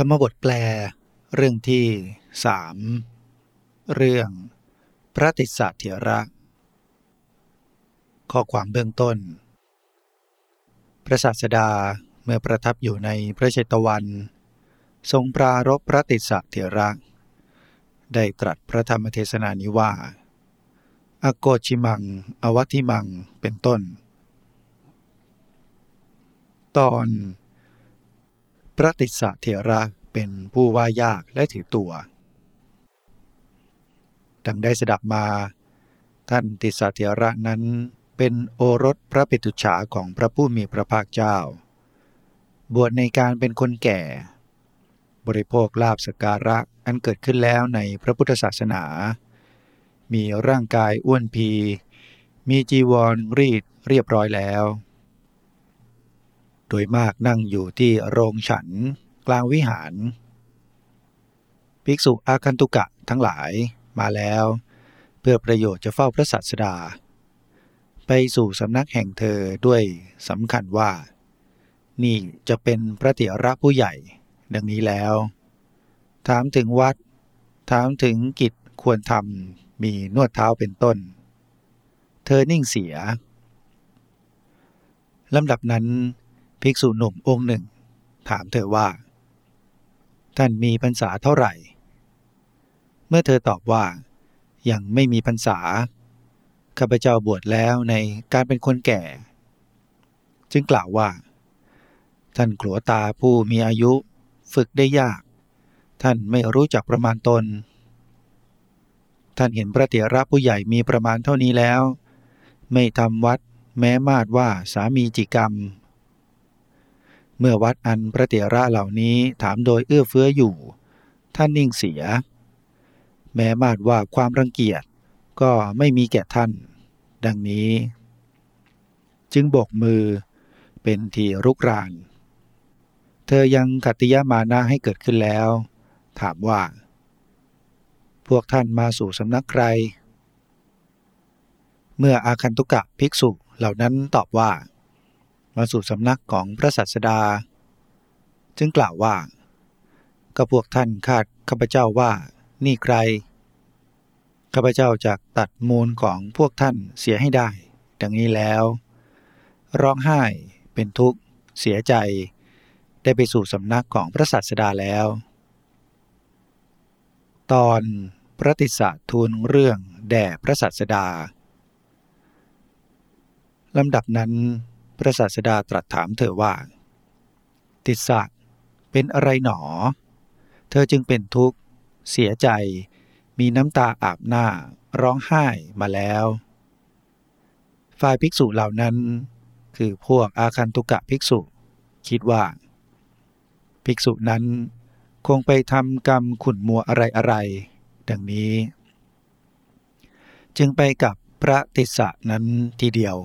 ธรรมบทแปล เรื่องที่สามเรื่องพระติสสะเถระข้อความเบื้องต้น พระศาสดาเมื่อประทับอยู่ในพระเชตวัน ทรงปรารบพระติสสะเถระได้ตรัสพระธรรมเทศนานี้ว่า อโกชิมัง อวัติมังเป็นต้น ตอน พระติสสะเถระเป็นผู้ว่ายากและถือตัวดังได้สดับมา ท่านติสสะเถระนั้นเป็นโอรสพระปิตุฉาของพระผู้มีพระภาคเจ้า บวชในการเป็นคนแก่ บริโภคลาบสการะอันเกิดขึ้นแล้วในพระพุทธศาสนา มีร่างกายอ้วนพี มีจีวรรีดเรียบร้อยแล้ว โดยมากนั่งอยู่ที่โรงฉันกลางวิหาร ภิกษุอาคันตุกะทั้งหลายมาแล้ว เพื่อประโยชน์จะเฝ้าพระสัสดา ไปสู่สำนักแห่งเธอด้วยสำคัญว่า นี่จะเป็นพระเถระผู้ใหญ่ ดังนี้แล้ว ถามถึงวัด ถามถึงกิจควรทำมีนวดเท้าเป็นต้น เธอนิ่งเสียลำดับนั้น ภิกษุหนุ่มองค์หนึ่ง ถามเธอว่า ท่านมีพรรษาเท่าไหร่ เมื่อเธอตอบว่า ยังไม่มีพรรษาข้าพเจ้าบวชแล้วในการเป็นคนแก่ จึงกล่าวว่า ท่านขลัวตาผู้มีอายุฝึกได้ยาก ท่านไม่รู้จักประมาณตน ท่านเห็นพระเถระผู้ใหญ่มีประมาณเท่านี้แล้ว ไม่ทำวัดแม้มาดว่าสามีจิกรรม เมื่อวัดอันพระเถระเหล่านี้ถามโดยเอื้อเฟื้ออยู่ ท่านนิ่งเสีย แม้มาดว่าความรังเกียจก็ไม่มีแก่ท่าน ดังนี้ จึงบกมือเป็นทีรุกราน เธอยังขัตยามานะให้เกิดขึ้นแล้ว ถามว่า พวกท่านมาสู่สำนักใคร เมื่ออาคันตุกะภิกษุเหล่านั้นตอบว่า มาสู่สำนักของพระสัสดา จึงกล่าวว่า ก็พวกท่านคาดข้าพเจ้าว่านี่ใคร ข้าพเจ้าจะตัดมูลของพวกท่านเสียให้ได้ ดังนี้แล้ว ร้องไห้เป็นทุกข์เสียใจ ได้ไปสู่สำนักของพระสัสดาแล้ว ตอนพระติสสะทูลเรื่องแด่พระสัสดาลำดับนั้น พระศาสดาตรัสถามเธอว่า ติสสะเป็นอะไรหนอ เธอจึงเป็นทุกข์ เสียใจ มีน้ำตาอาบหน้า ร้องไห้มาแล้ว ฝ่ายภิกษุเหล่านั้น คือพวกอาคันตุกะภิกษุ คิดว่า ภิกษุนั้นคงไปทำกรรมขุนมัวอะไรอะไร ดังนี้ จึงไปกับพระติสสะนั้นทีเดียว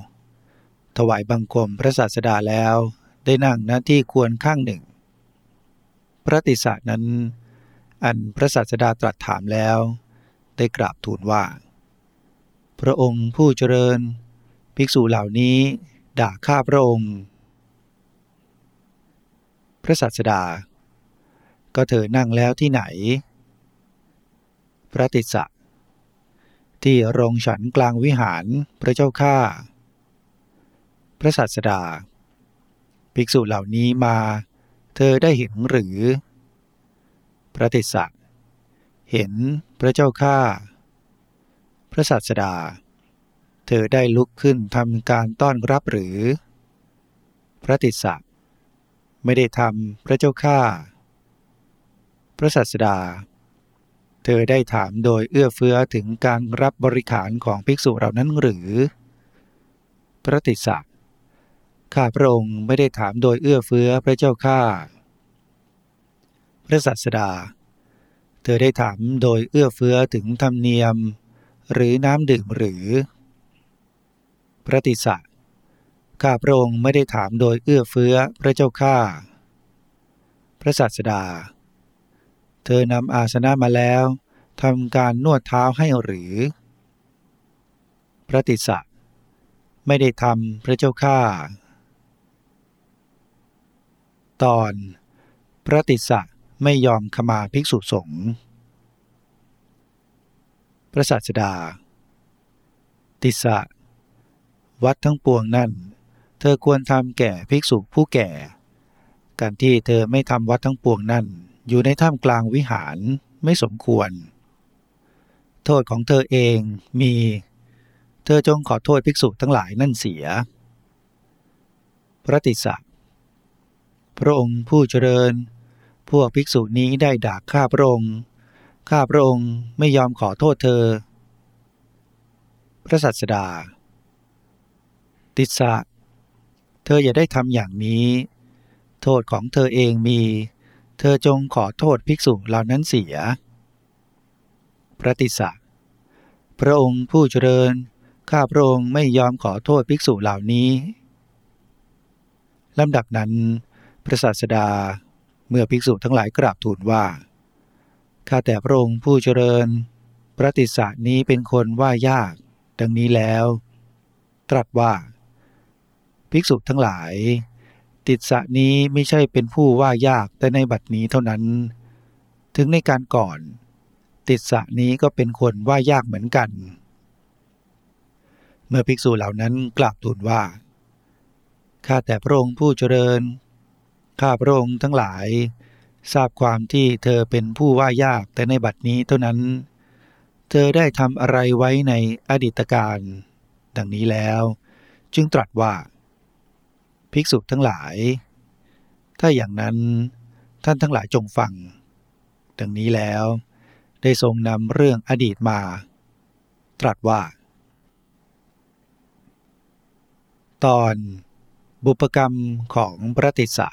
ถวายบังคมพระศาสดาแล้วได้นั่งหน้าที่ควรข้างหนึ่ง พระติสานั้น อันพระศาสดาตรัสถามแล้ว ได้กราบทูลว่า พระองค์ผู้เจริญ ภิกษุเหล่านี้ด่าข้าพระองค์ พระศาสดา ก็เธอนั่งแล้วที่ไหน พระติสะที่โรงฉันกลางวิหารพระเจ้าข้า ระศาสดา ภิกษุเหล่านี้มา เธอได้เห็นหรือ พระติสสะเห็นพระเจ้าข้าพระศาสดา เธอได้ลุกขึ้นทำการต้อนรับหรือ พระติสสะไม่ได้ทำพระเจ้าข้าพระศาสดา เธอได้ถามโดยเอื้อเฟื้อถึงการรับบริขารของภิกษุเหล่านั้นหรือ พระติสสะ ข้าพระองค์ไม่ได้ถามโดยเอื้อเฟื้อพระเจ้าข้าพระสัสดา เธอได้ถามโดยเอื้อเฟื้อถึงธรรมเนียม หรือน้ำดื่มหรือ พระติสะข้าพระองค์ไม่ได้ถามโดยเอื้อเฟื้อพระเจ้าข้าพระสัสดา เธอนำอาสนะมาแล้วทำการนวดเท้าให้หรือ พระติสะไม่ได้ทำพระเจ้าข้า ตอน พระติสะไม่ยอมขมาภิกษุสงฆ์พระศาสดา ติสะวัดทั้งปวงนั่น เธอควรทำแก่ภิกษุผู้แก่ การที่เธอไม่ทำวัดทั้งปวงนั่น อยู่ในท่ามกลางวิหารไม่สมควร โทษของเธอเองมี เธอจงขอโทษภิกษุทั้งหลายนั่นเสีย พระติสะ พระองค์ผู้เจริญ พวกภิกษุนี้ได้ด่าข้าพระองค์ ข้าพระองค์ไม่ยอมขอโทษเธอ พระสัสดา ติสะเธออย่าได้ทำอย่างนี้ โทษของเธอเองมี เธอจงขอโทษภิกษุเหล่านั้นเสีย พระติสะพระองค์ผู้เจริญ ข้าพระองค์ไม่ยอมขอโทษภิกษุเหล่านี้ลำดับนั้น พระศาสดาเมื่อภิกษุทั้งหลายกราบทูลว่า ข้าแต่พระองค์ผู้เจริญ พระติสสะนี้เป็นคนว่ายาก ดังนี้แล้ว ตรัสว่า ภิกษุทั้งหลาย ติสสะนี้ไม่ใช่เป็นผู้ว่ายากแต่ในบัดนี้เท่านั้น ถึงในการก่อน ติสสะนี้ก็เป็นคนว่ายากเหมือนกัน เมื่อภิกษุเหล่านั้นกราบทูลว่าข้าแต่พระองค์ผู้เจริญ ข้าพระองค์ทั้งหลาย ทราบความที่เธอเป็นผู้ว่ายากแต่ในบัดนี้เท่านั้น เธอได้ทำอะไรไว้ในอดีตการ ดังนี้แล้ว จึงตรัสว่า ภิกษุทั้งหลาย ถ้าอย่างนั้นท่านทั้งหลายจงฟัง ดังนี้แล้ว ได้ทรงนำเรื่องอดีตมา ตรัสว่า ตอนบุปกรรมของพระติสสะ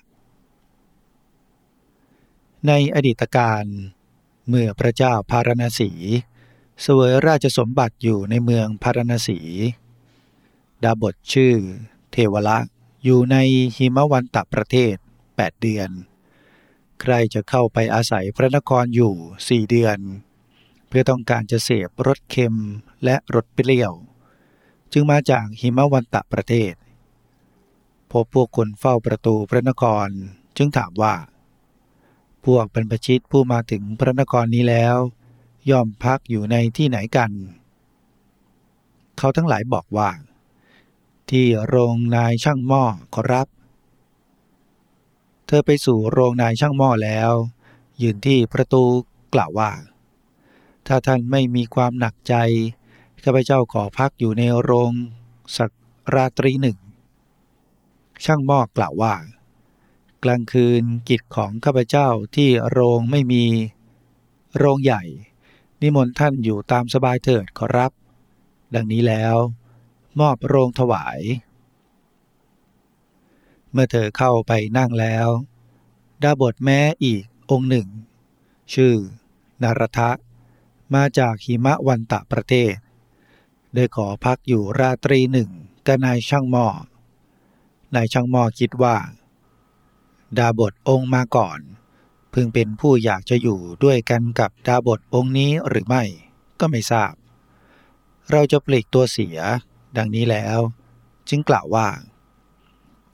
ในอดีตการเมื่อพระเจ้าพารณสี เสวยราชสมบัติอยู่ในเมืองพารณสี ดาบทชื่อ เทวละอยู่ในหิมวันตะประเทศ 8 เดือน ใครจะเข้าไปอาศัยพระนครอยู่สี่เดือน เพื่อต้องการจะเสพรสเค็มและรสเปรี้ยว จึงมาจากหิมวันตะประเทศ พบพวกคนเฝ้าประตูพระนครจึงถามว่า พวกบรรพชิตผู้มาถึงพระนครนี้แล้ว ย่อมพักอยู่ในที่ไหนกัน เขาทั้งหลายบอกว่า ที่โรงนายช่างหม้อขอรับ เธอไปสู่โรงนายช่างหม้อแล้ว ยืนที่ประตูกล่าวว่า ถ้าท่านไม่มีความหนักใจข้าพเจ้าขอพักอยู่ในโรงสักราตรีหนึ่ง ช่างหม้อกล่าวว่า กลางคืนกิจของข้าพเจ้าที่โรงไม่มี โรงใหญ่ นิมนต์ท่านอยู่ตามสบายเถิดขอรับ ดังนี้แล้ว มอบโรงถวาย เมื่อเธอเข้าไปนั่งแล้ว ดาบทแม้อีกองค์หนึ่ง ชื่อ นารทะ มาจากหิมะวันตะประเทศได้ขอพักอยู่ราตรีหนึ่งกับนายช่างหม้อนายช่างหม้อคิดว่า ดาบทองค์มาก่อน พึงเป็นผู้อยากจะอยู่ด้วยกันกับดาบทองค์นี้หรือไม่ก็ไม่ทราบ เราจะปลีกตัวเสียดังนี้แล้ว จึงกล่าวว่า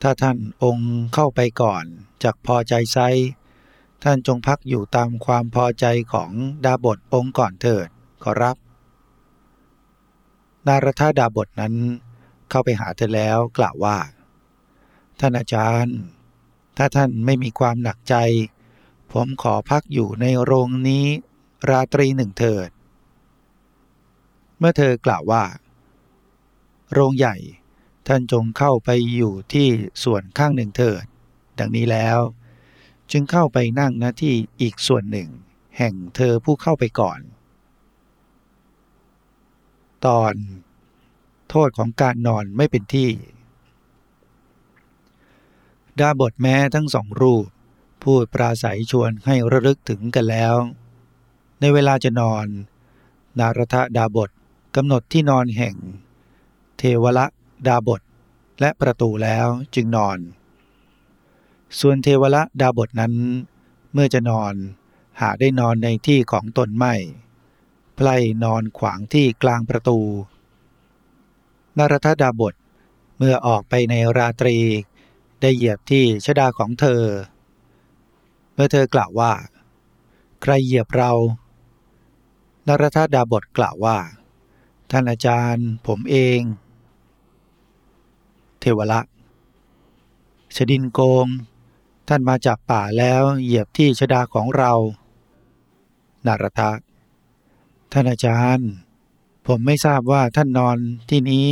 ถ้าท่านองค์เข้าไปก่อนจากพอใจไซท่านจงพักอยู่ตามความพอใจของดาบทองค์ก่อนเถิดขอรับ นารธาดาบทนั้นเข้าไปหาเธอแล้วกล่าวว่า ท่านอาจารย์ ถ้าท่านไม่มีความหนักใจ ผมขอพักอยู่ในโรงนี้ ราตรีหนึ่งเถิด เมื่อเธอกล่าวว่า โรงใหญ่ท่านจงเข้าไปอยู่ที่ส่วนข้างหนึ่งเถิด ดังนี้แล้ว จึงเข้าไปนั่งหน้าที่อีกส่วนหนึ่ง แห่งเธอผู้เข้าไปก่อน ตอน โทษของการนอนไม่เป็นที่ ดาบทแม้ทั้งสองรูป พูดปราศัยชวนให้ระลึกถึงกันแล้ว ในเวลาจะนอน นารทดาบทกำหนดที่นอนแห่ง เทวละดาบทและประตูแล้วจึงนอน ส่วนเทวละดาบทนั้น เมื่อจะนอนหาได้นอนในที่ของตนไม่ไพลนอนขวางที่กลางประตู นารทดาบทเมื่อออกไปในราตรี ได้เหยียบที่ชดาของเธอ เมื่อเธอกล่าวว่า ใครเหยียบเรานรธาดาบทกล่าวว่า ท่านอาจารย์ผมเอง เทวละชดินโกง ท่านมาจากป่าแล้วเหยียบที่ชดาของเรา นารทะท่านอาจารย์ ผมไม่ทราบว่าท่านนอนที่นี้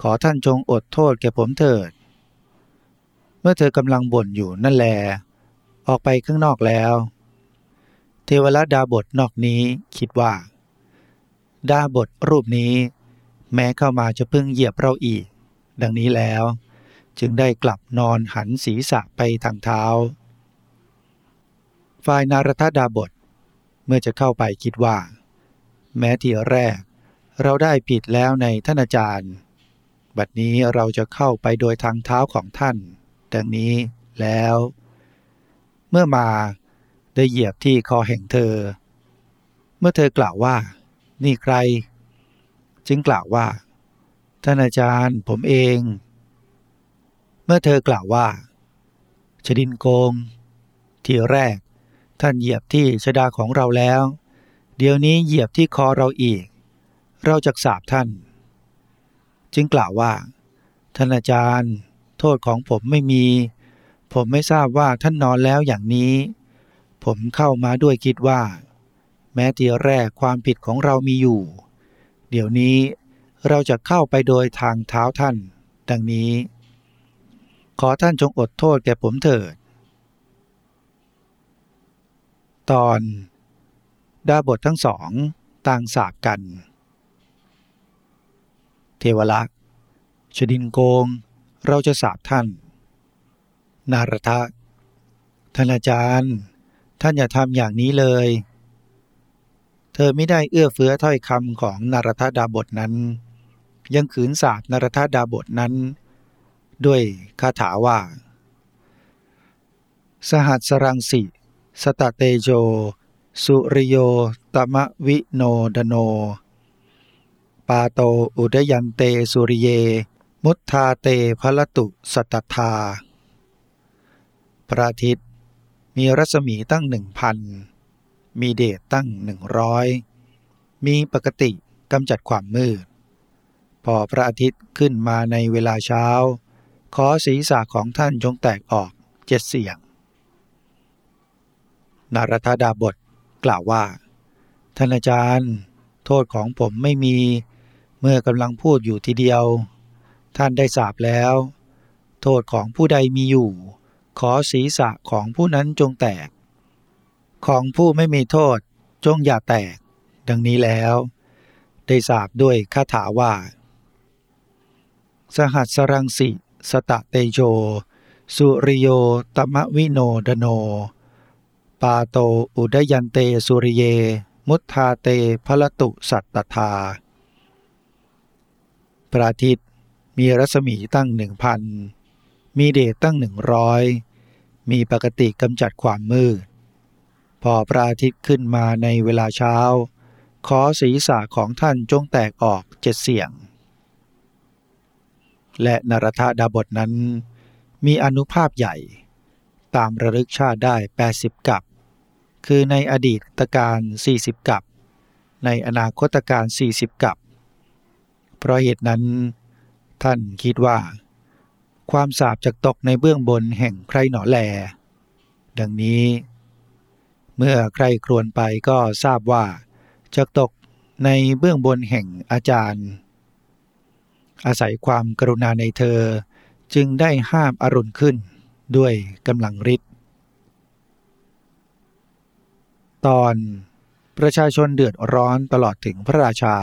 ขอท่านจงอดโทษแก่ผมเถิด มื่อเธอกำลังบ่นอยู่นั่นแล ออกไปข้างนอกแล้ว เทวรดาบทนอกนี้คิดว่า ดาบทรูปนี้ แม้เข้ามาจะเพิ่งเหยียบเราอีก ดังนี้แล้ว จึงได้กลับนอนหันศีรษะไปทางเท้า ฝ่ายนารทดาบท เมื่อจะเข้าไปคิดว่า แม้ทีแรก เราได้ผิดแล้วในท่านอาจารย์ บัดนี้เราจะเข้าไปโดยทางเท้าของท่าน ดังนี้แล้ว เมื่อมาได้เหยียบที่คอแห่งเธอ เมื่อเธอกล่าวว่า นี่ใคร จึงกล่าวว่า ท่านอาจารย์ผมเอง เมื่อเธอกล่าวว่า ชดินโกง ที่แรก ท่านเหยียบที่ชดาของเราแล้ว เดี๋ยวนี้เหยียบที่คอเราอีก เราจะสาบท่าน จึงกล่าวว่า ท่านอาจารย์ โทษของผมไม่มี ผมไม่ทราบว่าท่านนอนแล้วอย่างนี้ ผมเข้ามาด้วยคิดว่า แม้ทีแรกความผิดของเรามีอยู่ เดี๋ยวนี้เราจะเข้าไปโดยทางเท้าท่าน ดังนี้ ขอท่านจงอดโทษแก่ผมเถิด ตอนดาบททั้งสองต่างสาบกัน เทวละชดินโกง เราจะสาบท่าน นารทะท่านอาจารย์ ท่านอย่าทำอย่างนี้เลย เธอไม่ได้เอื้อเฟื้อถ้อยคำของนารทดาบทนั้น ยังขืนสาบนารทดาบทนั้น ด้วยคาถาว่า สหัสรังสิสตเตโจ สุริโยตมะวิโนดโน ปาโตอุดยันเตสุริเย มุทธาเตพลตุสตทาพระอาทิตย์มีรัศมีตั้งหนึ่งพัน มีเดชตั้งหนึ่งร้อย มีปกติกำจัดความมืด พอพระอาทิตย์ขึ้นมาในเวลาเช้า ขอศีรษะของท่านจงแตกออกเจ็ดเสียง นารธดาบทกล่าวว่า ท่านอาจารย์ โทษของผมไม่มี เมื่อกำลังพูดอยู่ทีเดียว ท่านได้สาบแล้ว โทษของผู้ใดมีอยู่ ขอศีรษะของผู้นั้นจงแตก ของผู้ไม่มีโทษจงอย่าแตก ดังนี้แล้ว ได้สาบด้วยคาถาว่า สหัสรังสิ สตะเตโจสุริโยตมะวิโนดโน ปาโตอุดยันเตสุริเย มุทธาเตพลตุสัตตทาพระอาทิตย มีรัศมีตั้งหนึ่งพันมีเดชตั้งหนึ่งร้อยมีปกติกำจัดความมืด พอพระอาทิตย์ขึ้นมาในเวลาเช้า ขอศีรษะของท่านจงแตกออกเจ็ดเสียง และนรธาดาบทนั้น มีอนุภาพใหญ่ ตามระลึกชาติได้ 80 กับ คือในอดีตการ 40 กับ ในอนาคตการ 40 กับ เพราะเหตุนั้น ท่านคิดว่า ความสาบจะตกในเบื้องบนแห่งใครหนอแล ดังนี้ เมื่อใครครวนไปก็ทราบว่าจะตกในเบื้องบนแห่งอาจารย์ อาศัยความกรุณาในเธอจึงได้ห้ามอรุณขึ้นด้วยกำลังฤทธิ์ตอนประชาชนเดือดร้อนตลอดถึงพระราชา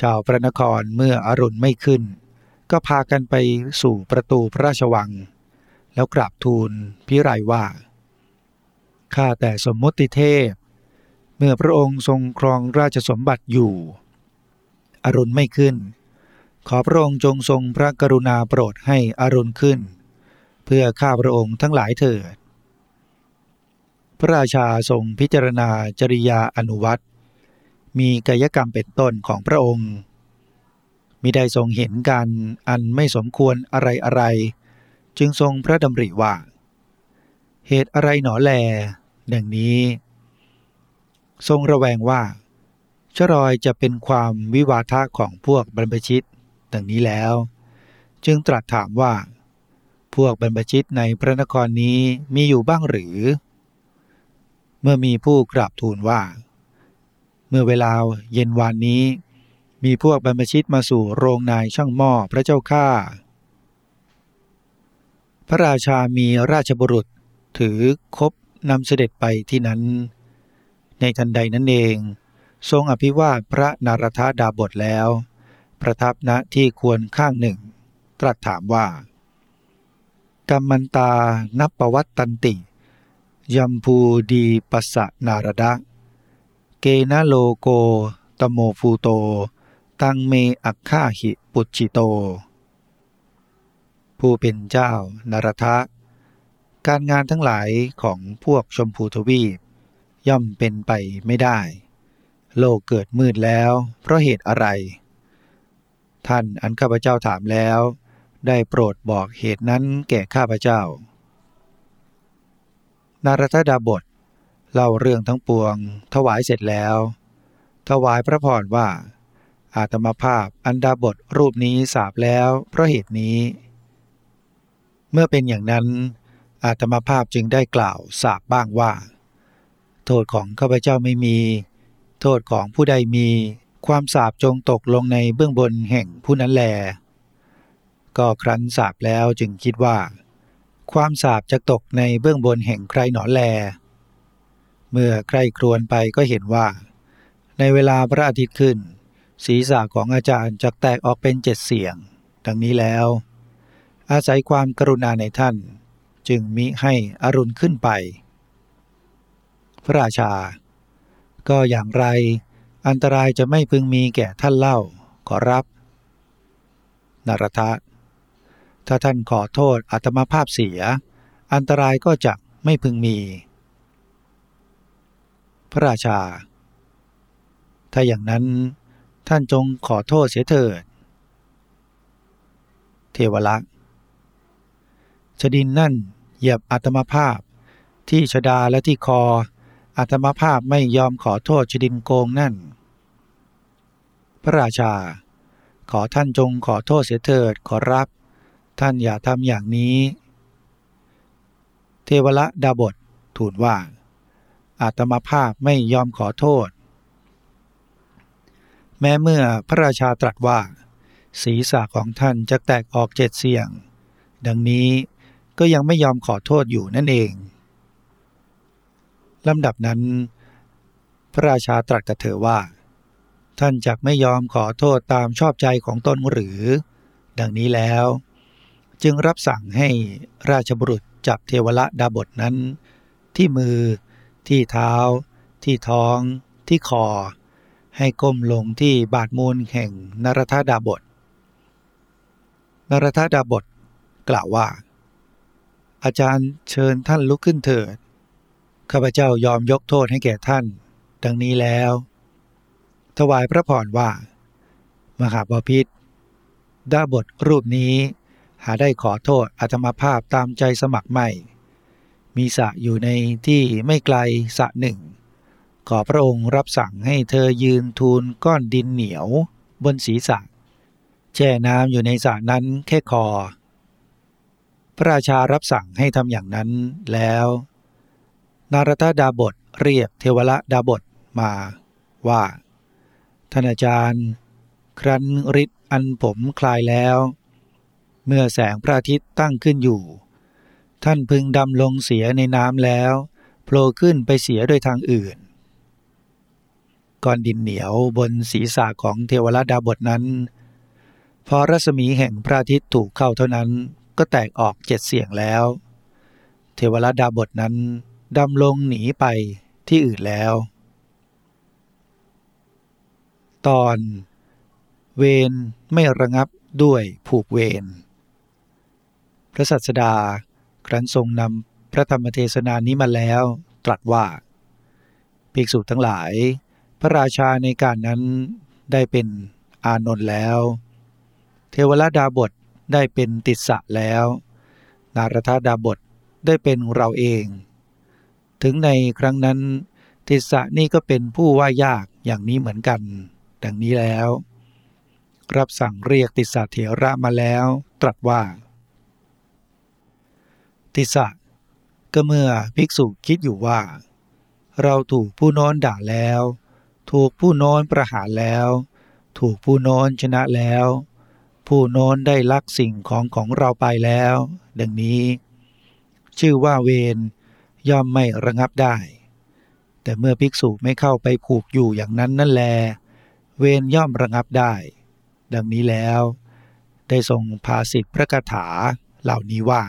ชาวพระนครเมื่ออรุณไม่ขึ้น ก็พากันไปสู่ประตูพระราชวัง แล้วกราบทูลพิไรว่า ข้าแต่สมมติเทพ เมื่อพระองค์ทรงครองราชสมบัติอยู่ อรุณไม่ขึ้น ขอพระองค์จงทรงพระกรุณาโปรดให้อรุณขึ้น เพื่อข้าพระองค์ทั้งหลายเถิด พระราชาทรงพิจารณาจริยาอนุวัต มีกายกรรมเป็นต้นของพระองค์มิได้ทรงเห็นการอันไม่สมควรอะไรอะไร จึงทรงพระดำริว่า เหตุอะไรหนอแลดังนี้ ทรงระแวงว่าชรอยจะเป็นความวิวาทะของพวกบรรพชิตดังนี้แล้ว จึงตรัสถามว่า พวกบรรพชิตในพระนครนี้มีอยู่บ้างหรือ เมื่อมีผู้กราบทูลว่า เมื่อเวลาเย็นวานนี้ มีพวกบรรพชิตมาสู่โรงนายช่างหม้อพระเจ้าข้าพระราชามีราชบุรุษถือคบนำเสด็จไปที่นั้น ในทันใดนั้นเอง ทรงอภิวาทพระนารถดาบทแล้ว ประทับณที่ควรข้างหนึ่ง ตรัสถามว่ากัมมันตานัปปะวัตตันติ ชัมพูทีปัสสะนาระทะ เกนะโลโก ตะโมภูโต ตังเมอักขาหิปุจฉิโต ผู้เป็นเจ้านารทะ การงานทั้งหลายของพวกชมพูทวีป ย่อมเป็นไปไม่ได้ โลกเกิดมืดแล้ว เพราะเหตุอะไร ท่านอันข้าพเจ้าถามแล้ว ได้โปรดบอกเหตุนั้นแก่ข้าพเจ้า นารทดาบท เล่าเรื่องทั้งปวง ถวายเสร็จแล้ว ถวายพระพรว่า อาตมาภาพอันดาบทรูปนี้สาบแล้วเพราะเหตุนี้ เมื่อเป็นอย่างนั้น อาตมาภาพจึงได้กล่าวสาบบ้างว่า โทษของข้าพเจ้าไม่มี โทษของผู้ใดมี ความสาบจงตกลงในเบื้องบนแห่งผู้นั้นแล ก็ครั้นสาบแล้วจึงคิดว่า ความสาบจะตกในเบื้องบนแห่งใครหนอแล เมื่อใครครวนไปก็เห็นว่า ในเวลาพระอาทิตย์ขึ้น ศีรษะของอาจารย์จะแตกออกเป็นเจ็ดเสียง ดังนี้แล้ว อาศัยความกรุณาในท่าน จึงมิให้อรุณขึ้นไป พระราชา ก็อย่างไรอันตรายจะไม่พึงมีแก่ท่านเล่าขอรับ นารทะ ถ้าท่านขอโทษอัตมาภาพเสีย อันตรายก็จะไม่พึงมี ระราชา ถ้าอย่างนั้นท่านจงขอโทษเสียเถิด เทวละชดินนั่นเหยียบอัตมาภาพที่ชดาและที่คออัตมาภาพไม่ยอมขอโทษชดินโกงนั่น พระราชา ขอท่านจงขอโทษเสียเถิดขอรับ ท่านอย่าทำอย่างนี้ เทวละดาบททูลว่า อาตมาภาพไม่ยอมขอโทษ แม้เมื่อพระราชาตรัสว่า ศีรษะของท่านจะแตกออกเจ็ดเสียง ดังนี้ก็ยังไม่ยอมขอโทษอยู่นั่นเองลำดับนั้น พระราชาตรัสกับเธอว่า ท่านจักไม่ยอมขอโทษตามชอบใจของตนหรือ ดังนี้แล้ว จึงรับสั่งให้ราชบุรุษจับเทวละดาบทนั้น ที่มือ ที่เท้า ที่ท้อง ที่คอ ให้ก้มลงที่บาดมูลแห่งนรธาดาบทนรธาดาบทกล่าวว่า อาจารย์เชิญท่านลุกขึ้นเถิด ข้าพเจ้ายอมยกโทษให้แก่ท่าน ดังนี้แล้ว ถวายพระพรว่า มหาบพิษดาบทรูปนี้หาได้ขอโทษอาตมาภาพตามใจสมัครไม่ มีสระอยู่ในที่ไม่ไกลสระหนึ่ง ขอพระองค์รับสั่งให้เธอยืนทูลก้อนดินเหนียวบนศีรษะ แช่น้ำอยู่ในสระนั้นแค่คอ พระราชารับสั่งให้ทำอย่างนั้นแล้ว นารตดาบทเรียกเทวละดาบทมาว่า ท่านอาจารย์ ครั้นฤทธิ์อันผมคลายแล้ว เมื่อแสงพระอาทิตย์ตั้งขึ้นอยู่ ท่านพึงดำลงเสียในน้ำแล้วโผล่ขึ้นไปเสียโดยทางอื่นก้อนดินเหนียวบนศีรษะของเทวละดาบทนั้น พอรัศมีแห่งพระอาทิตย์ถูกเข้าเท่านั้นก็แตกออกเจ็ดเสียงแล้ว เทวละดาบทนั้นดำลงหนีไปที่อื่นแล้ว ตอนเวนไม่ระงับด้วยผูกเวนพระสัสดา ครั้นทรงนำพระธรรมเทศนานี้มาแล้วตรัสว่า ภิกษุทั้งหลาย พระราชาในการนั้นได้เป็นอานนท์แล้ว เทวราดาบทได้เป็นติสสะแล้ว นารธาดาบทได้เป็นเราเอง ถึงในครั้งนั้น ติสะนี่ก็เป็นผู้ว่ายากอย่างนี้เหมือนกัน ดังนี้แล้ว รับสั่งเรียกติสะเถระมาแล้ว ตรัสว่า ติสะก็เมื่อภิกษุคิดอยู่ว่า เราถูกผู้โน้นด่าแล้ว ถูกผู้โน้นประหารแล้ว ถูกผู้โน้นชนะแล้ว ผู้โน้นได้ลักสิ่งของของเราไปแล้ว ดังนี้ ชื่อว่าเวรย่อมไม่ระงับได้ แต่เมื่อภิกษุไม่เข้าไปผูกอยู่อย่างนั้นนั่นแล เวรย่อมระงับได้ ดังนี้แล้ว ได้ทรงภาสิทธิพระคาถาเหล่านี้ว่า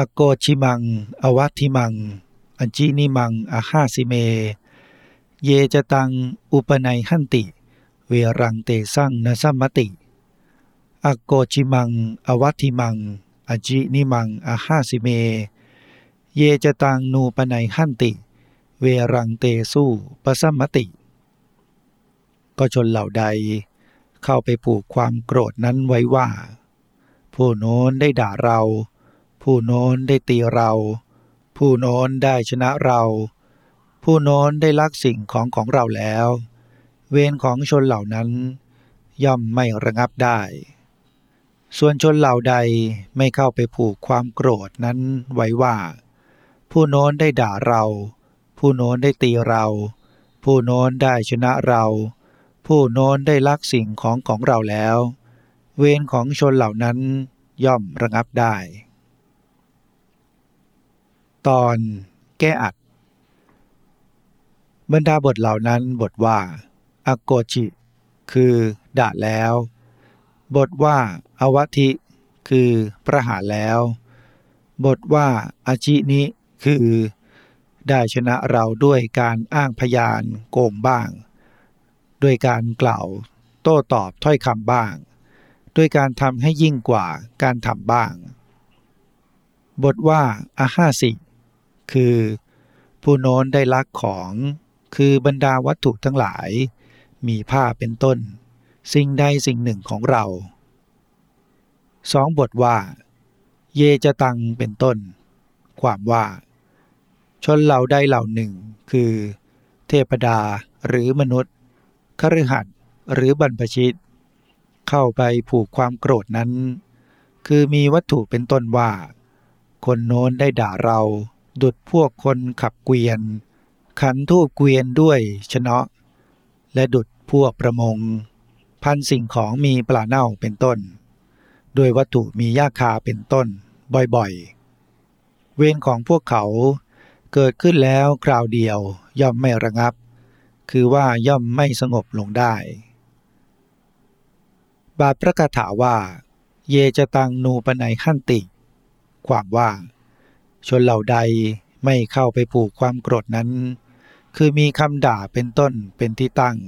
อโกชิมัง อวัติมัง อัญจินิมังอาหาสิเม เยจตัง อุปนัยหันติ เวรังเตสังนสัมมติ อโกชิมัง อวัติมัง อัญจินิมังอาหาสิเม เยจตังนูปนัยหันติ เวรังเตสู้ปสัมมติ ก็ชนเหล่าใด เข้าไปผูกความโกรธนั้นไว้ว่า ผู้โน้นได้ด่าเรา ผู้โน้นได้ตีเรา ผู้โน้นได้ชนะเรา ผู้โน้นได้ลักสิ่งของของเราแล้ว เวรของชนเหล่านั้น ย่อมไม่ระงับได้ ส่วนชนเหล่าใดไม่เข้าไปผูกความโกรธนั้นไว้ว่า ผู้โน้นได้ด่าเรา ผู้โน้นได้ตีเรา ผู้โน้นได้ชนะเรา ผู้โน้นได้ลักสิ่งของของเราแล้ว เวรของชนเหล่านั้นย่อมระงับได้ ตอนแก้อัด บรรดาบทเหล่านั้นบทว่าอโกจิ คือด่าแล้ว บทว่าอวัติคือประหารแล้ว บทว่าอาชินิคือ ได้ชนะเราด้วยการอ้างพยานโกงบ้าง ด้วยการกล่าวโต้ตอบถ้อยคำบ้าง ด้วยการทำให้ยิ่งกว่าการทำบ้าง บทว่าอาหาสิ คือ ผู้โน้นได้ลักของคือบรรดาวัตถุทั้งหลาย มีผ้าเป็นต้น สิ่งใดสิ่งหนึ่งของเราสองบทว่า เยจะตังเป็นต้น ความว่า ชนเหล่าใดเหล่าหนึ่ง คือ เทพดาหรือมนุษย์คฤหัสหรือบรรพชิต เข้าไปผูกความโกรธนั้น คือมีวัตถุเป็นต้นว่า คนโน้นได้ด่าเรา ดุดพวกคนขับเกวียน ขันทูบเกวียนด้วยชนะและดุดพวกประมง พันสิ่งของมีปลาเน่าเป็นต้น ด้วยวัตถุมียาคาเป็นต้นบ่อยๆ เวรของพวกเขาเกิดขึ้นแล้วคราวเดียวย่อมไม่ระงับ คือว่าย่อมไม่สงบลงได้ บาทพระคาถาว่า เยจะตังนูปนัยขั้นติ ความว่า ชนเหล่าใดไม่เข้าไปผูกความโกรธนั้น คือมีคำด่าเป็นต้นเป็นที่ตั้ง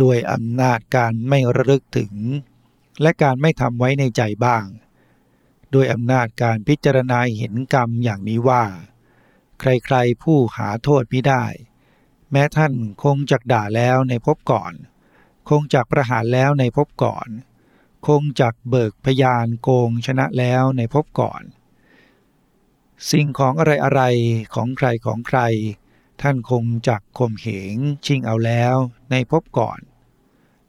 ด้วยอำนาจการไม่ระลึกถึง และการไม่ทำไว้ในใจบ้าง ด้วยอำนาจการพิจารณาเห็นกรรมอย่างนี้ว่า ใครๆผู้หาโทษไม่ได้ แม้ท่านคงจักด่าแล้วในภพก่อน คงจักประหารแล้วในภพก่อน คงจักเบิกพยานโกงชนะแล้วในภพก่อน สิ่งของอะไรอะไรของใครของใคร ท่านคงจักข่มเหงชิงเอาแล้วในภพก่อน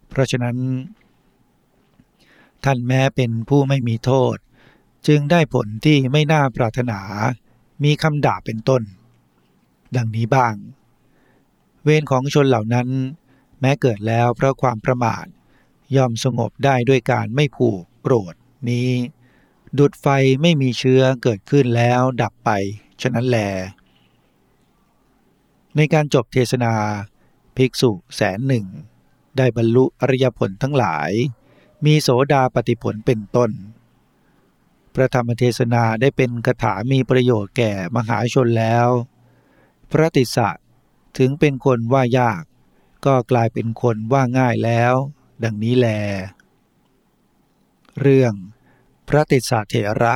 เพราะฉะนั้น ท่านแม้เป็นผู้ไม่มีโทษ จึงได้ผลที่ไม่น่าปรารถนา มีคำด่าเป็นต้น ดังนี้บ้าง เวรของชนเหล่านั้น แม้เกิดแล้วเพราะความประมาทย่อมสงบได้ด้วยการไม่ผูกโกรธนี้ ดุดไฟไม่มีเชื้อเกิดขึ้นแล้วดับไป ฉะนั้นแล ในการจบเทศนา ภิกษุแสนหนึ่ง ได้บรรลุอริยผลทั้งหลาย มีโสดาปฏิผลเป็นต้น พระธรรมเทศนาได้เป็นคาถามีประโยชน์แก่มหาชนแล้ว พระติสะถึงเป็นคนว่ายาก ก็กลายเป็นคนว่าง่ายแล้ว ดังนี้แล เรื่อง พระติสสะเถระ